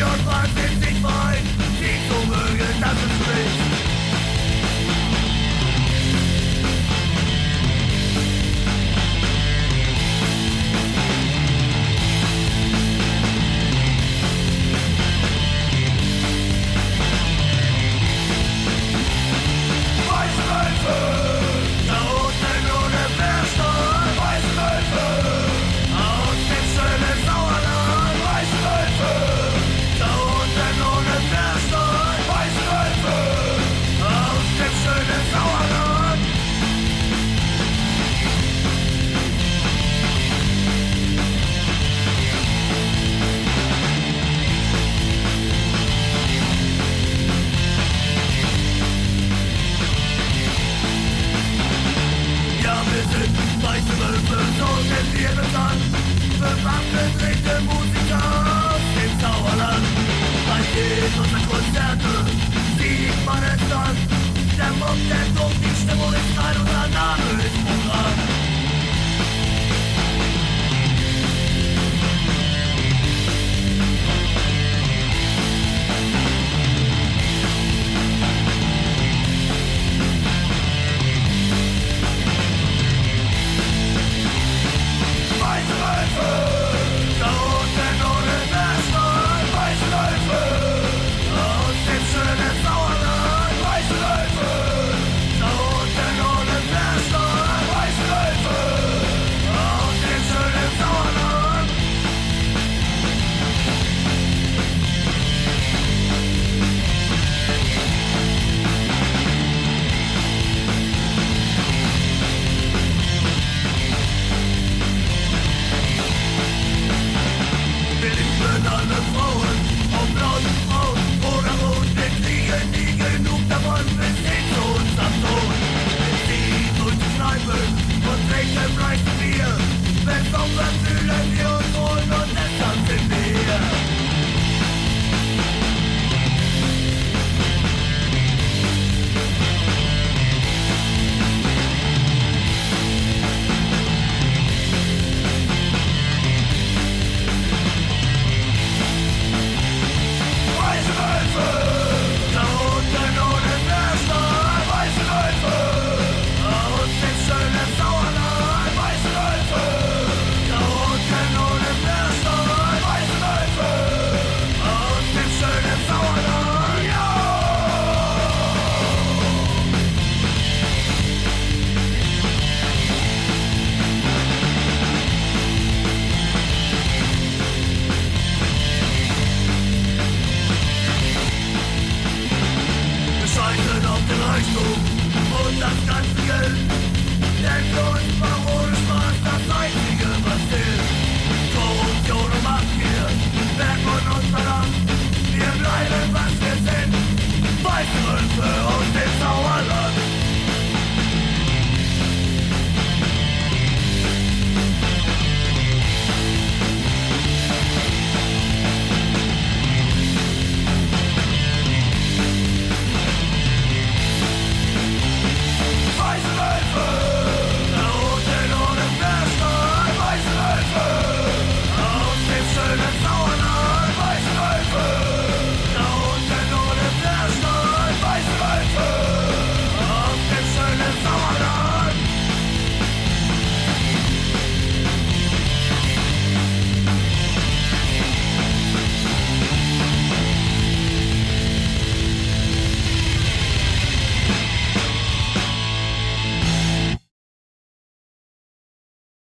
Your partner